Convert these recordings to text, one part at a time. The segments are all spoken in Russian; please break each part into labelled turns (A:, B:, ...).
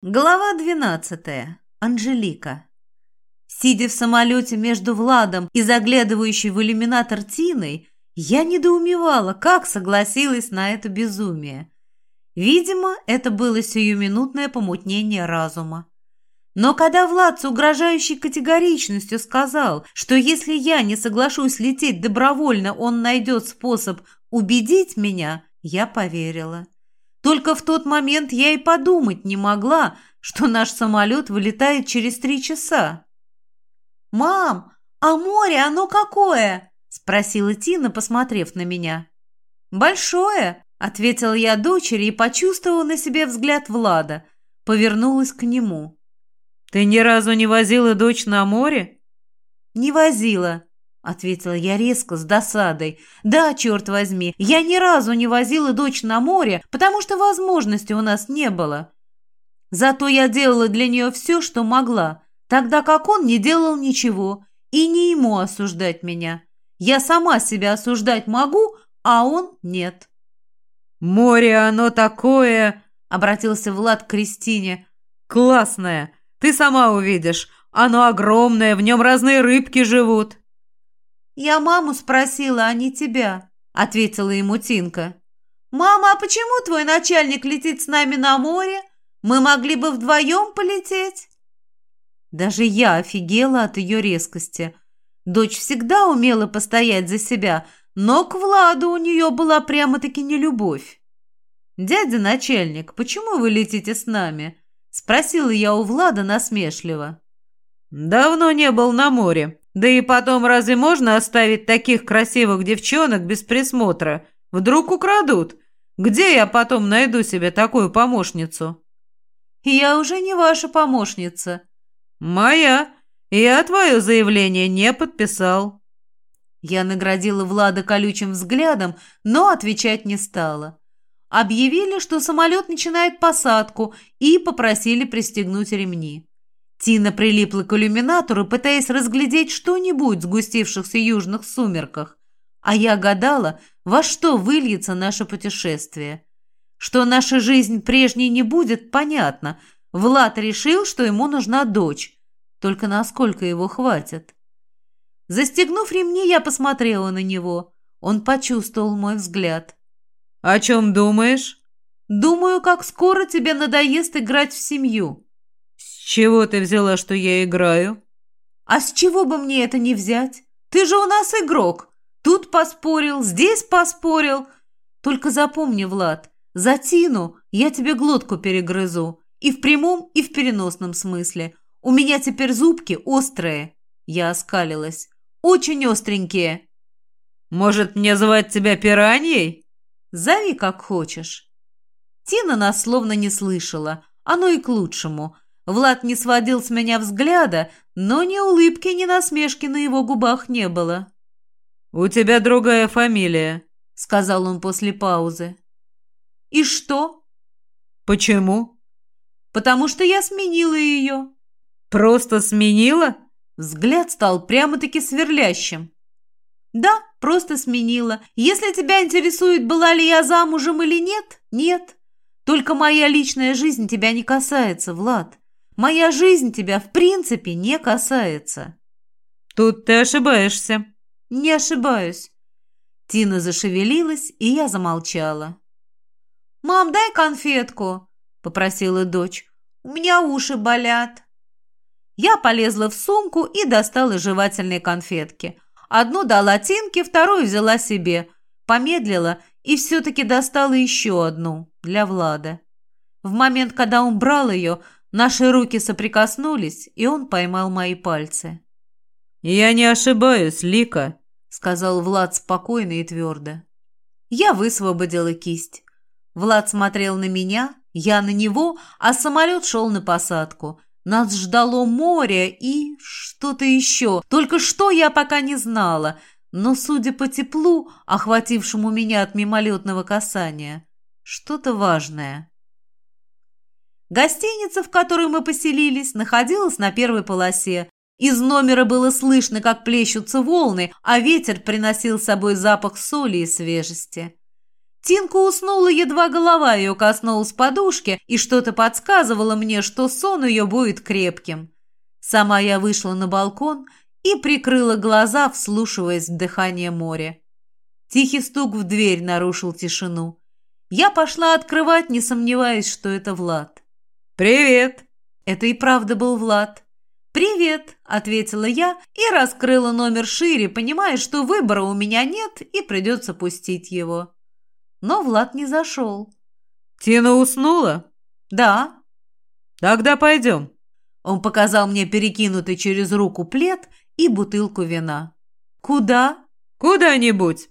A: Глава двенадцатая. Анжелика. Сидя в самолете между Владом и заглядывающей в иллюминатор Тиной, я недоумевала, как согласилась на это безумие. Видимо, это было сиюминутное помутнение разума. Но когда Влад с угрожающей категоричностью сказал, что если я не соглашусь лететь добровольно, он найдет способ убедить меня, я поверила. Только в тот момент я и подумать не могла, что наш самолет вылетает через три часа. «Мам, а море оно какое?» – спросила Тина, посмотрев на меня. «Большое», – ответила я дочери и почувствовала на себе взгляд Влада. Повернулась к нему.
B: «Ты ни разу не возила дочь на море?»
A: «Не возила», — ответила я резко, с досадой. «Да, черт возьми, я ни разу не возила дочь на море, потому что возможности у нас не было. Зато я делала для нее все, что могла, тогда как он не делал ничего, и не ему осуждать меня. Я сама себя осуждать могу, а он нет».
B: «Море оно такое!» — обратился Влад к Кристине. «Классное! Ты сама увидишь. Оно огромное, в нем разные рыбки живут».
A: «Я маму спросила, а не тебя», — ответила ему Тинка. «Мама, а почему твой начальник летит с нами на море? Мы могли бы вдвоем полететь». Даже я офигела от ее резкости. Дочь всегда умела постоять за себя, но к Владу у нее была прямо-таки нелюбовь. «Дядя начальник, почему вы летите с нами?» — спросила я у Влада насмешливо.
B: «Давно не был на море», да и потом, разве можно оставить таких красивых девчонок без присмотра? Вдруг украдут? Где я потом найду себе такую помощницу?
A: Я уже не ваша помощница.
B: Моя. Я твое заявление не подписал.
A: Я наградила Влада колючим взглядом, но отвечать не стала. Объявили, что самолет начинает посадку, и попросили пристегнуть ремни. Тина прилипла к иллюминатору, пытаясь разглядеть что-нибудь в сгустившихся южных сумерках. А я гадала, во что выльется наше путешествие. Что наша жизнь прежней не будет, понятно. Влад решил, что ему нужна дочь. Только насколько его хватит? Застегнув ремни, я посмотрела на него. Он почувствовал мой взгляд.
B: «О чем думаешь?»
A: «Думаю, как скоро тебе надоест играть в семью».
B: «С чего ты взяла, что я играю?»
A: «А с чего бы мне это не взять? Ты же у нас игрок. Тут поспорил, здесь поспорил. Только запомни, Влад, за Тину я тебе глотку перегрызу. И в прямом, и в переносном смысле. У меня теперь зубки острые». Я оскалилась. «Очень остренькие».
B: «Может, мне звать тебя пираньей?»
A: «Зови как хочешь». Тина нас словно не слышала. Оно и к лучшему – Влад не сводил с меня взгляда, но ни улыбки, ни насмешки на его губах не было.
B: «У тебя другая фамилия», — сказал он после паузы.
A: «И что?»
B: «Почему?»
A: «Потому что я сменила ее».
B: «Просто сменила?»
A: Взгляд стал прямо-таки сверлящим. «Да, просто сменила. Если тебя интересует, была ли я замужем или нет, нет. Только моя личная жизнь тебя не касается, Влад. Моя жизнь тебя в принципе не касается».
B: «Тут ты ошибаешься».
A: «Не ошибаюсь». Тина зашевелилась, и я замолчала. «Мам, дай конфетку», — попросила дочь. «У меня уши болят». Я полезла в сумку и достала жевательные конфетки. Одну дала Тинке, вторую взяла себе. Помедлила и все-таки достала еще одну для Влада. В момент, когда он брал ее, Наши руки соприкоснулись, и он поймал мои пальцы.
B: «Я не ошибаюсь, Лика», —
A: сказал Влад спокойно и твердо. Я высвободила кисть. Влад смотрел на меня, я на него, а самолет шел на посадку. Нас ждало море и что-то еще. Только что я пока не знала, но, судя по теплу, охватившему меня от мимолетного касания, что-то важное. Гостиница, в которой мы поселились, находилась на первой полосе. Из номера было слышно, как плещутся волны, а ветер приносил с собой запах соли и свежести. Тинка уснула, едва голова ее коснулась подушки, и что-то подсказывало мне, что сон ее будет крепким. Сама я вышла на балкон и прикрыла глаза, вслушиваясь в дыхание моря. Тихий стук в дверь нарушил тишину. Я пошла открывать, не сомневаясь, что это Влад.
B: «Привет!»
A: Это и правда был Влад. «Привет!» – ответила я и раскрыла номер шире, понимая, что выбора у меня нет и придется пустить его. Но Влад не зашел.
B: «Тина уснула?»
A: «Да».
B: «Тогда пойдем».
A: Он показал мне перекинутый через руку плед и бутылку вина. «Куда?»
B: «Куда-нибудь».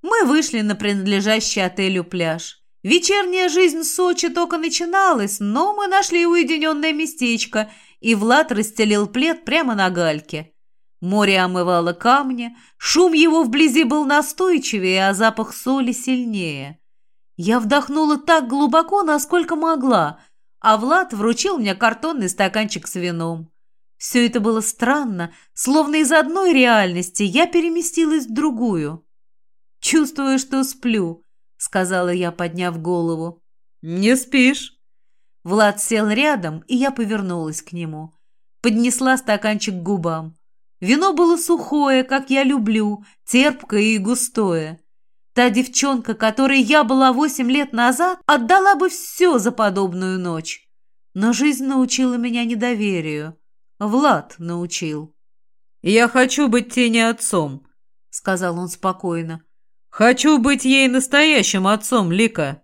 A: Мы вышли на принадлежащий отелю пляж. Вечерняя жизнь Сочи только начиналась, но мы нашли уединенное местечко, и Влад расстелил плед прямо на гальке. Море омывало камни, шум его вблизи был настойчивее, а запах соли сильнее. Я вдохнула так глубоко, насколько могла, а Влад вручил мне картонный стаканчик с вином. Все это было странно, словно из одной реальности я переместилась в другую. Чувствую, что сплю, — сказала я, подняв голову.
B: «Не спишь?»
A: Влад сел рядом, и я повернулась к нему. Поднесла стаканчик к губам. Вино было сухое, как я люблю, терпкое и густое. Та девчонка, которой я была восемь лет назад, отдала бы все за подобную ночь. Но жизнь научила меня недоверию. Влад научил.
B: «Я хочу быть тени отцом», — сказал он спокойно. «Хочу быть ей настоящим отцом, Лика».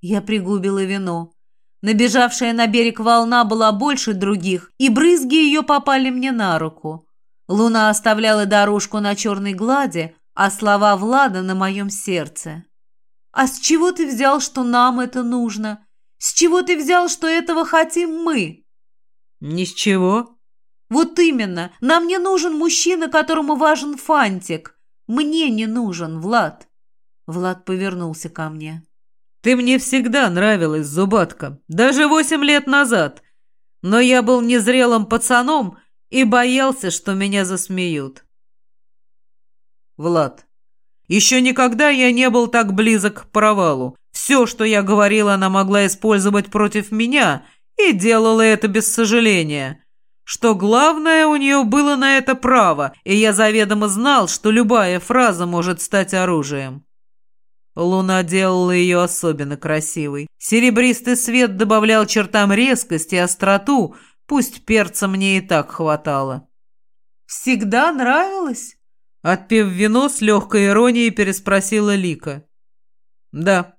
A: Я пригубила вино. Набежавшая на берег волна была больше других, и брызги ее попали мне на руку. Луна оставляла дорожку на черной глади, а слова Влада на моем сердце. «А с чего ты взял, что нам это нужно? С чего ты взял, что этого хотим мы?»
B: «Ни с чего».
A: «Вот именно. Нам не нужен мужчина, которому важен фантик. Мне не нужен, Влад. Влад повернулся ко мне.
B: Ты мне всегда нравилась, Зубатка, даже восемь лет назад. Но я был незрелым пацаном и боялся, что меня засмеют. Влад. Еще никогда я не был так близок к провалу. Все, что я говорила, она могла использовать против меня, и делала это без сожаления что главное у нее было на это право, и я заведомо знал, что любая фраза может стать оружием. Луна делала ее особенно красивой. Серебристый свет добавлял чертам резкость и остроту, пусть перца мне и так хватало.
A: «Всегда нравилось?»
B: Отпив вино, с легкой иронией переспросила Лика. «Да».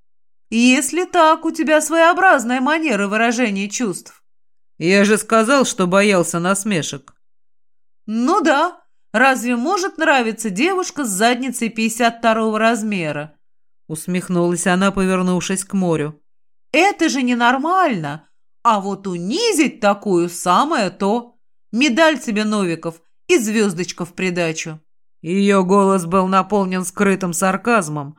A: «Если так, у тебя своеобразная манера выражения чувств».
B: Я же сказал, что боялся насмешек.
A: Ну да. Разве может нравиться девушка с задницей 52 размера?
B: Усмехнулась она, повернувшись к морю.
A: Это же ненормально. А вот унизить такую самое то. Медаль тебе, Новиков, и звездочка в придачу.
B: Ее голос был наполнен скрытым сарказмом.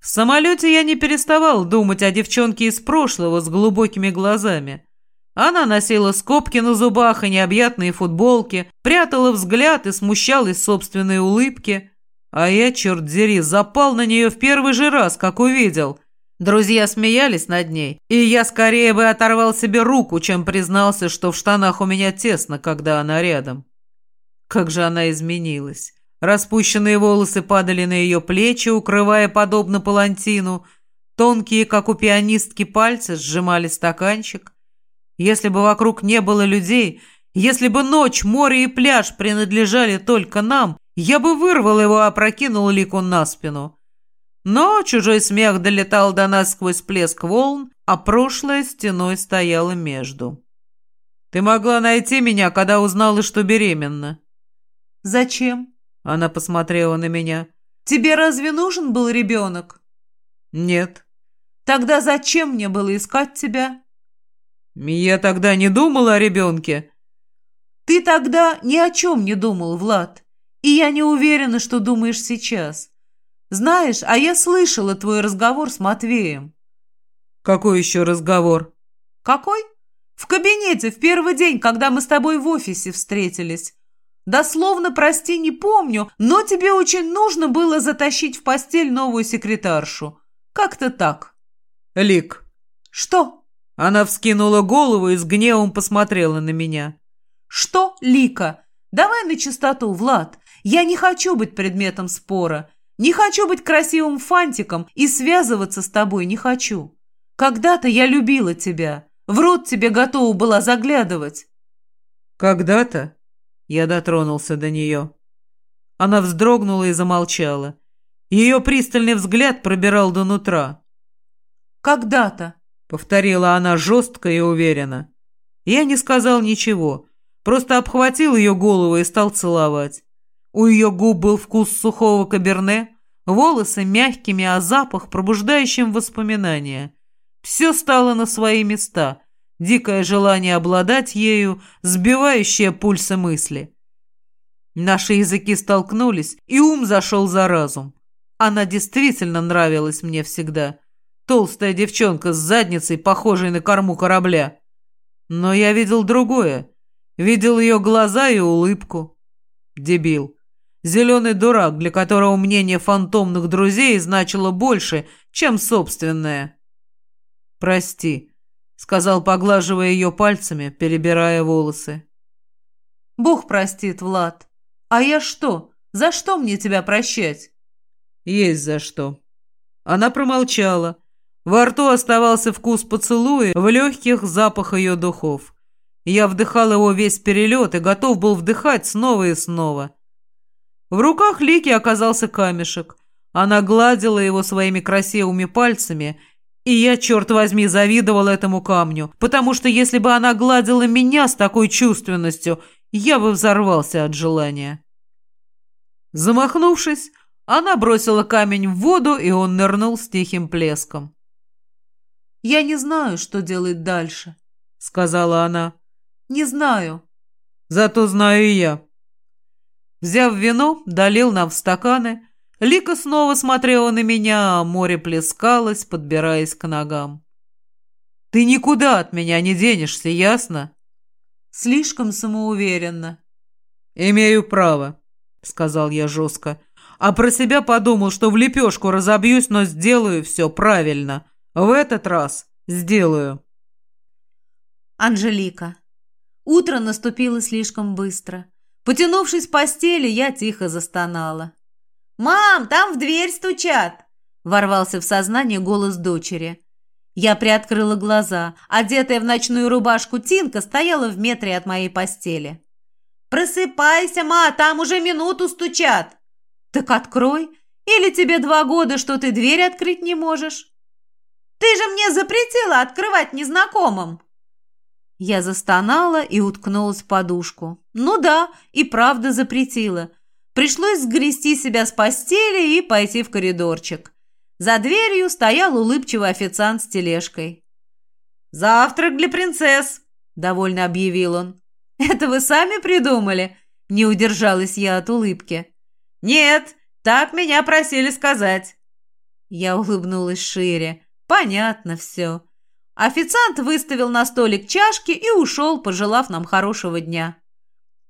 B: В самолете я не переставал думать о девчонке из прошлого с глубокими глазами. Она носила скобки на зубах и необъятные футболки, прятала взгляд и смущалась собственной улыбки. А я, черт дери, запал на нее в первый же раз, как увидел. Друзья смеялись над ней, и я скорее бы оторвал себе руку, чем признался, что в штанах у меня тесно, когда она рядом. Как же она изменилась. Распущенные волосы падали на ее плечи, укрывая подобно палантину. Тонкие, как у пианистки, пальцы сжимали стаканчик. Если бы вокруг не было людей, если бы ночь, море и пляж принадлежали только нам, я бы вырвал его и опрокинул Лику на спину. Но чужой смех долетал до нас сквозь плеск волн, а прошлое стеной стояло между. «Ты могла найти меня, когда узнала, что беременна».
A: «Зачем?»
B: — она посмотрела на меня.
A: «Тебе разве нужен был ребенок?»
B: «Нет».
A: «Тогда зачем мне было искать тебя?»
B: «Я тогда не думал о ребенке».
A: «Ты тогда ни о чем не думал, Влад. И я не уверена, что думаешь сейчас. Знаешь, а я слышала твой разговор с Матвеем».
B: «Какой еще разговор?»
A: «Какой? В кабинете в первый день, когда мы с тобой в офисе встретились. Дословно, прости, не помню, но тебе очень нужно было затащить в постель новую секретаршу. Как-то так.
B: Лик.
A: Что?
B: Она вскинула голову и с гневом посмотрела на меня.
A: Что, Лика? Давай на чистоту, Влад. Я не хочу быть предметом спора. Не хочу быть красивым фантиком и связываться с тобой не хочу. Когда-то я любила тебя. В рот тебе готова была заглядывать.
B: Когда-то я дотронулся до нее. Она вздрогнула и замолчала. Ее пристальный взгляд пробирал до нутра.
A: «Когда-то», —
B: повторила она жестко и уверенно. Я не сказал ничего, просто обхватил ее голову и стал целовать. У ее губ был вкус сухого каберне, волосы мягкими, а запах пробуждающим воспоминания. Все стало на свои места, дикое желание обладать ею, сбивающее пульсы мысли. Наши языки столкнулись, и ум зашел за разум. Она действительно нравилась мне всегда. Толстая девчонка с задницей, похожей на корму корабля. Но я видел другое. Видел ее глаза и улыбку. Дебил. Зеленый дурак, для которого мнение фантомных друзей значило больше, чем собственное. «Прости», — сказал, поглаживая ее пальцами, перебирая волосы.
A: «Бог простит, Влад. А я что? За что мне тебя прощать?»
B: «Есть за что». Она промолчала. Во рту оставался вкус поцелуя, в легких запах ее духов. Я вдыхал его весь перелет и готов был вдыхать снова и снова. В руках Лики оказался камешек. Она гладила его своими красивыми пальцами, и я, черт возьми, завидовал этому камню, потому что если бы она гладила меня с такой чувственностью, я бы взорвался от желания. Замахнувшись, она бросила камень в воду, и он нырнул с тихим плеском.
A: «Я не знаю, что делать дальше», — сказала она. «Не знаю».
B: «Зато знаю и я», Взяв вино, долил нам в стаканы. Лика снова смотрела на меня, а море плескалось, подбираясь к ногам. «Ты никуда от меня не денешься, ясно?»
A: «Слишком самоуверенно».
B: «Имею право», — сказал я жестко. А про себя подумал, что в лепешку разобьюсь, но сделаю все правильно. В этот раз сделаю.
A: Анжелика. Утро наступило слишком быстро. Потянувшись в постели, я тихо застонала. «Мам, там в дверь стучат!» Ворвался в сознание голос дочери. Я приоткрыла глаза. Одетая в ночную рубашку Тинка стояла в метре от моей постели. «Просыпайся, ма, там уже минуту стучат!» «Так открой! Или тебе два года, что ты дверь открыть не можешь?» «Ты же мне запретила открывать незнакомым!» Я застонала и уткнулась в подушку. Ну да, и правда запретила. Пришлось сгрести себя с постели и пойти в коридорчик. За дверью стоял улыбчивый официант с тележкой. «Завтрак для принцесс», — довольно объявил он. «Это вы сами придумали?» — не удержалась я от улыбки. «Нет, так меня просили сказать». Я улыбнулась шире. «Понятно все». Официант выставил на столик чашки и ушел, пожелав нам хорошего дня.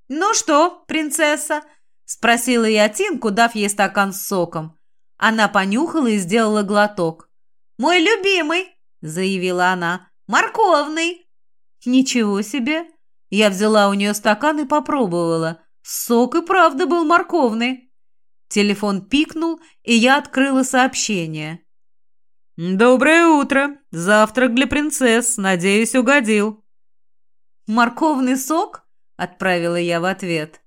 A: «Ну что, принцесса?» – спросила я Тинку, дав ей стакан с соком. Она понюхала и сделала глоток. «Мой любимый!» – заявила она. «Морковный!» «Ничего себе!» Я взяла у нее стакан и попробовала. Сок и правда был морковный. Телефон пикнул, и я открыла сообщение.
B: «Доброе утро! Завтрак для принцесс. Надеюсь, угодил».
A: «Морковный сок?» – отправила я в ответ.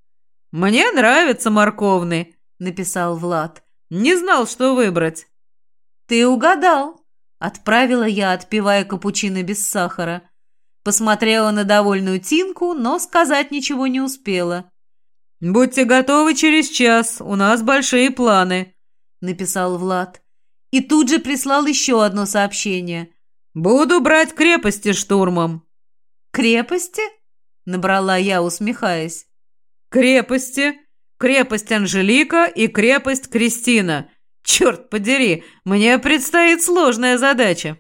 B: «Мне нравится морковный», – написал Влад. «Не знал, что выбрать».
A: «Ты угадал», – отправила я, отпивая капучино без сахара. Посмотрела на довольную Тинку, но сказать ничего не успела.
B: «Будьте готовы через час, у нас большие планы», – написал Влад
A: и тут же прислал еще одно сообщение.
B: «Буду брать крепости штурмом».
A: «Крепости?» – набрала я, усмехаясь.
B: «Крепости. Крепость Анжелика и крепость Кристина. Черт подери, мне предстоит сложная задача».